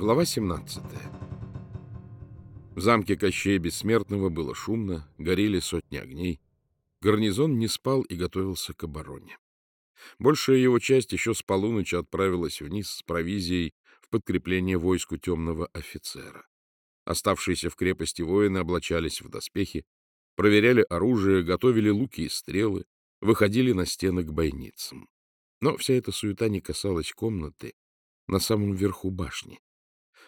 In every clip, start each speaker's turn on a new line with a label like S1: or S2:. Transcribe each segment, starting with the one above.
S1: Глава 17 В замке Кощея Бессмертного было шумно, горели сотни огней. Гарнизон не спал и готовился к обороне. Большая его часть еще с полуночи отправилась вниз с провизией в подкрепление войску темного офицера. Оставшиеся в крепости воины облачались в доспехи, проверяли оружие, готовили луки и стрелы, выходили на стены к бойницам. Но вся эта суета не касалась комнаты на самом верху башни,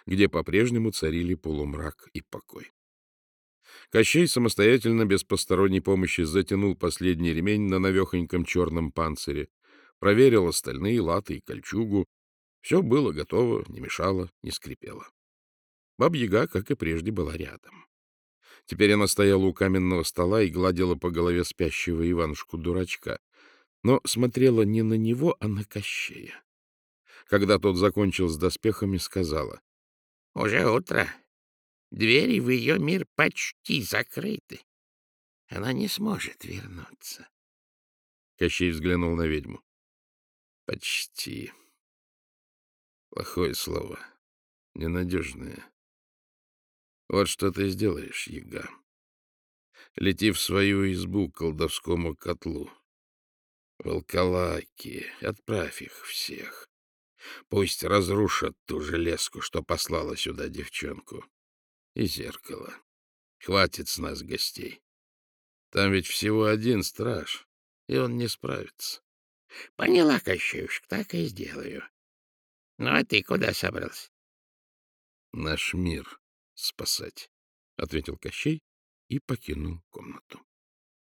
S1: где по-прежнему царили полумрак и покой. Кощей самостоятельно, без посторонней помощи, затянул последний ремень на навехоньком черном панцире, проверил остальные латы и кольчугу. Все было готово, не мешало, не скрипело. Баб-яга, как и прежде, была рядом. Теперь она стояла у каменного стола и гладила по голове спящего Иванушку-дурачка, но смотрела не на него, а на Кощея. Когда тот закончил с доспехами, сказала.
S2: — Уже утро. Двери в ее мир почти закрыты. Она не сможет вернуться.
S1: Кощей взглянул на ведьму. — Почти. Плохое слово. Ненадежное. Вот что ты сделаешь, яга. Лети в свою избу к колдовскому котлу. Волколаки, отправь их всех. Пусть разрушат ту железку, что послала сюда девчонку. И зеркало. Хватит с нас гостей. Там ведь всего один страж, и он не справится.
S2: — Поняла, Кощеюшка, так и сделаю. Ну, а ты куда собрался?
S1: — Наш мир спасать, — ответил Кощей и покинул комнату.